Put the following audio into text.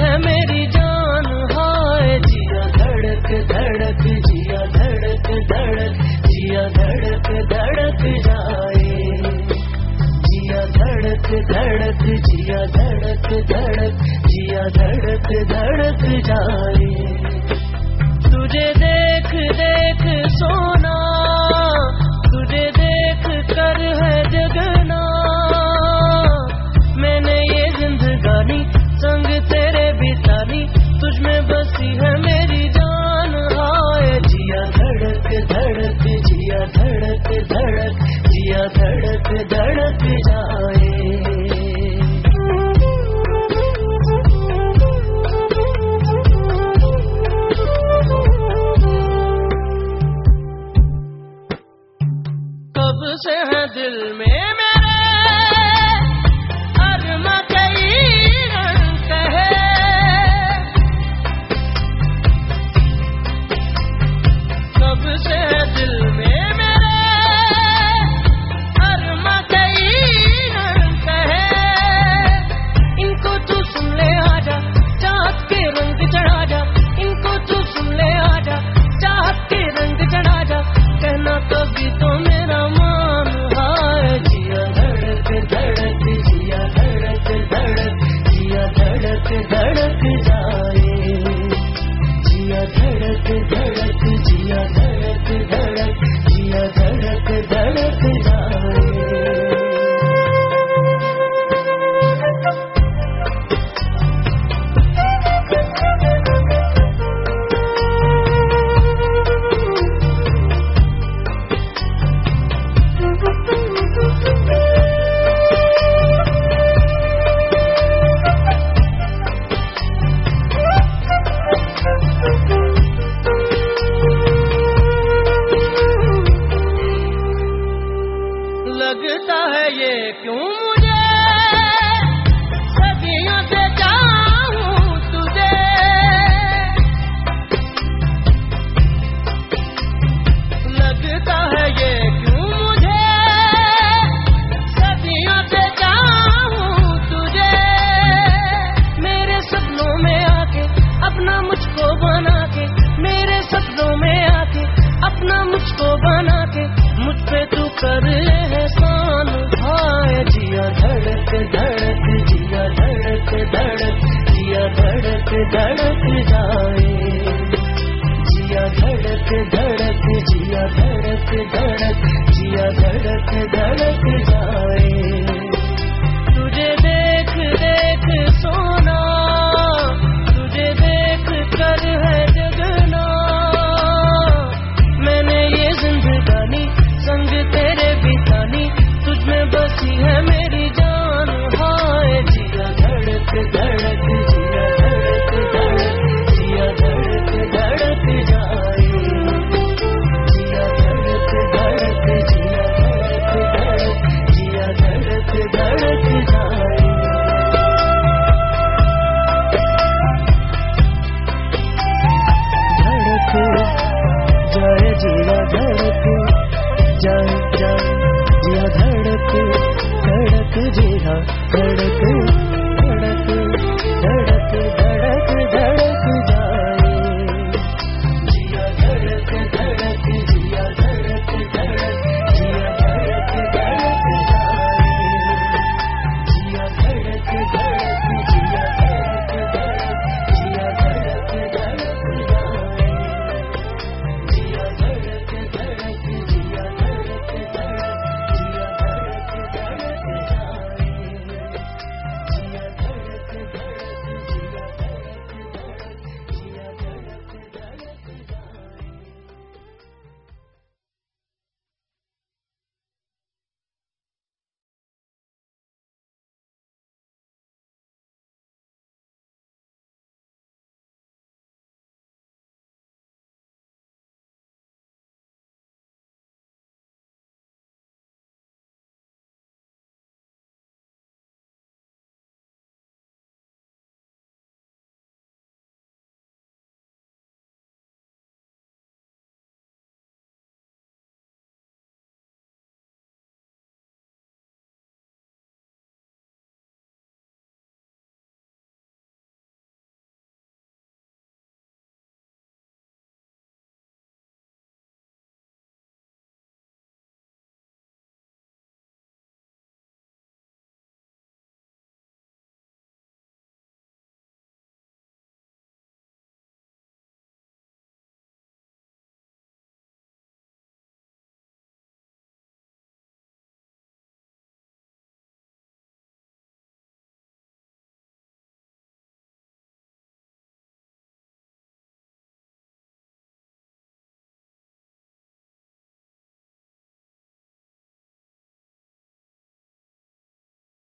میری جان۔ جیا دھڑک دھڑک، جیا دھڑک دھڑک، جیا دھڑک دھڑک جائے۔ جیا دھڑک دھڑک، جیا دھڑک دھڑک، جیا دھڑک دھڑک کیسی ہے میری جان۔ آئے جیا دھڑک دھڑک جیا دھڑک دھڑک جیا دھڑک مجھ کو بنا کے، مجھ پہ تو کر لے احسان۔ ہائے جیا دھڑک دھڑک، جیا دھڑک دھڑک، جیا دھڑک دھڑک جائے۔ جیا دھڑک دھڑک، جیا دھڑک دھڑک، جیا دھڑک دھڑک جائے۔ دھڑک دھڑک جیرا دھڑک دھڑک